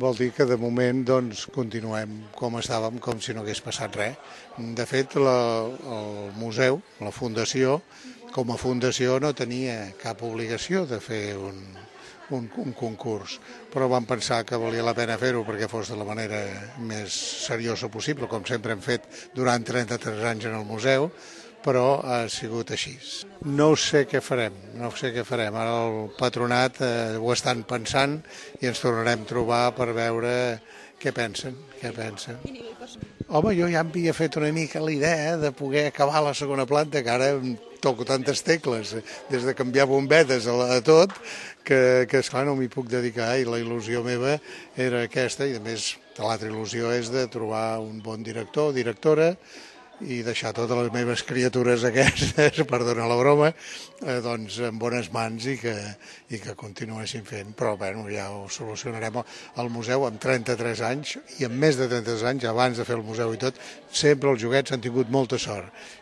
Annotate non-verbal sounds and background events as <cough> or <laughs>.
vol dir que de moment doncs, continuem com estàvem, com si no hagués passat res. De fet, la, el museu, la fundació, com a fundació no tenia cap obligació de fer un, un, un concurs, però vam pensar que valia la pena fer-ho perquè fos de la manera més seriosa possible, com sempre hem fet durant 33 anys en el museu, però ha sigut així. No sé què farem, no sé què farem. Ara el patronat eh, ho estan pensant i ens tornarem a trobar per veure què pensen, què pensen. Home, jo ja em havia fet una mica la idea de poder acabar la segona planta, que ara toco tantes tecles, des de canviar bombetes a, la, a tot, que, que esclar, no m'hi puc dedicar i la il·lusió meva era aquesta i a més l'altra il·lusió és de trobar un bon director o directora i deixar totes les meves criatures aquestes, <laughs> perdona la broma, eh, doncs en bones mans i que, i que continuessin fent. Però bueno, ja ho solucionarem al museu amb 33 anys i amb més de 33 anys, abans de fer el museu i tot, sempre els joguets han tingut molta sort